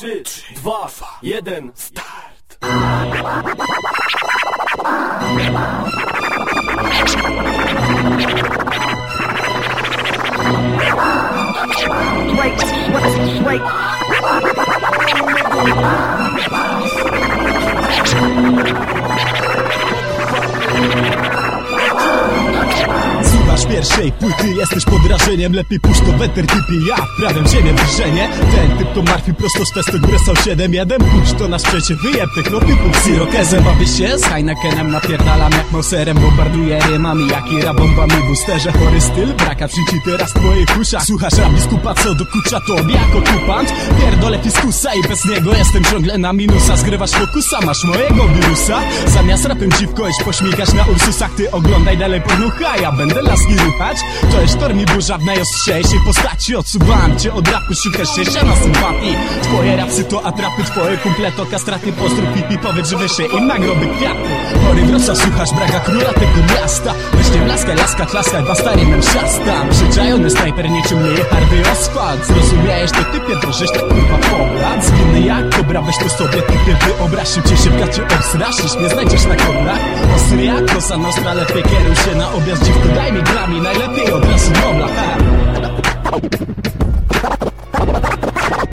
3, 2, 1, start! Wait, wait. Słuchasz pierwszej płyty, jesteś pod wrażeniem Lepiej puść to weter typie ja Prawem ziemię wrzenie Ten typ to martwi prosto z testu są 7-1 Puść to na szczycie, wyjeb techno typu Sirokezem Bawię się z Heinekenem Napierdalam jak Mauserem Bombarduję rymami jak ira bombami w usterze Chory styl, braka przyci teraz w twoich uszach. Słuchasz rap biskupa, co dokucza tobie jak okupant Pierdolę fiskusa i bez niego jestem ciągle na minusa. Zgrywasz fokusa, masz mojego wirusa. Zamiast rapem dziwko iść pośmigać na Ursusach Ty oglądaj dalej pornucha, ja będę laski ruchać To jest sztorm i burza w najostrzejszej postaci. Odsuwam cię od rapu, szukasz się na sympatii Twoje rapsy to atrapy, twoje kumple to kastraty. Pozdrów pipi, powiedz, że wyżej im nagroby kwiaty. Chory wraca, słuchasz braga króla tego miasta. Nie blaskaj, laska, klaskaj, bastarynem szastam Przyczajony snajper niczym leje hardy asfalt Zrozumiałeś to typie, drżysz to kurwa pogląd Zginny jak kobra, weź to sobie Szybciej się w gacie obstrasz, niż mnie znajdziesz na koblach Ostry jak kosa nostra, lepiej kieruj się na objazd Dziwko daj mi grami, najlepiej od razu ha.